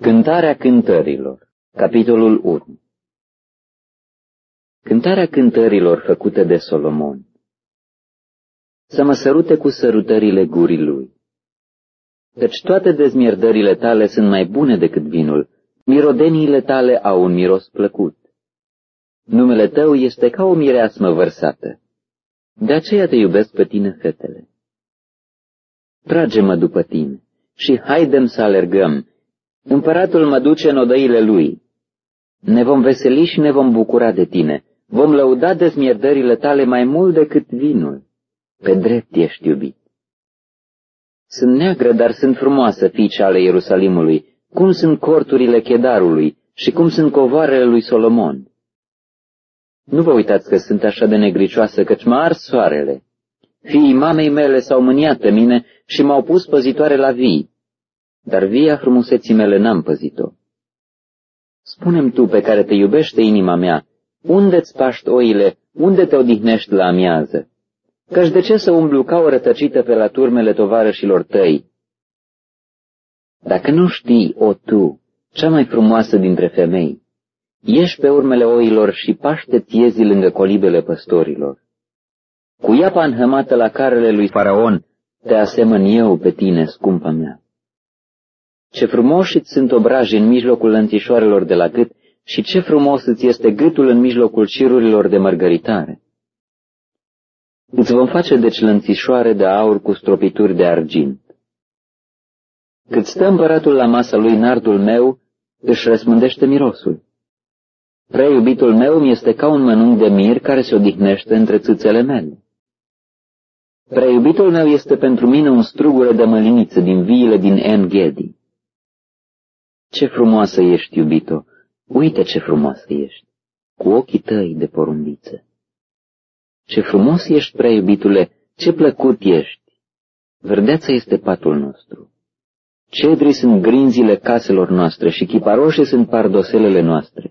Cântarea cântărilor Capitolul 1 Cântarea cântărilor făcută de Solomon Să mă sărute cu sărutările gurii lui. Căci toate dezmierdările tale sunt mai bune decât vinul, mirodeniile tale au un miros plăcut. Numele tău este ca o mireasmă vărsată. De aceea te iubesc pe tine, fetele. Trage-mă după tine și haidem să alergăm, Împăratul mă duce în odăile lui. Ne vom veseli și ne vom bucura de tine. Vom lăuda dezmierdările tale mai mult decât vinul. Pe drept ești iubit. Sunt neagră, dar sunt frumoasă, fiice ale Ierusalimului, cum sunt corturile chedarului și cum sunt covoarele lui Solomon. Nu vă uitați că sunt așa de negricioasă, căci mă ars soarele. Fiii mamei mele s-au mâniat pe mine și m-au pus păzitoare la vii dar via frumuseții mele n-am păzit-o. Spunem tu, pe care te iubește inima mea, unde-ți paști oile, unde te odihnești la amiază? Căci de ce să umblu ca o rătăcită pe la turmele tovarășilor tăi? Dacă nu știi, o tu, cea mai frumoasă dintre femei, ieși pe urmele oilor și paște tiezi lângă colibele păstorilor. Cu iapa înhămată la carele lui Faraon, te asemăn eu pe tine, scumpa mea. Ce frumoși îți sunt obraji în mijlocul lănțișoarelor de la gât și ce frumos îți este gâtul în mijlocul cirurilor de mărgăritare. Îți vom face deci lănțișoare de aur cu stropituri de argint. Cât stă împăratul la masa lui, nardul meu își răspândește mirosul. Prea iubitul meu mi este ca un mănânc de mir care se odihnește între țâțele mele. Prea iubitul meu este pentru mine un strugure de măliniță din viile din Engedi. Ce frumoasă ești, iubito! Uite ce frumoasă ești! Cu ochii tăi de porumbiță. Ce frumos ești, prea iubitule, ce plăcut ești! Verdeața este patul nostru. Cedri sunt grinzile caselor noastre și chiparoșe sunt pardoselele noastre.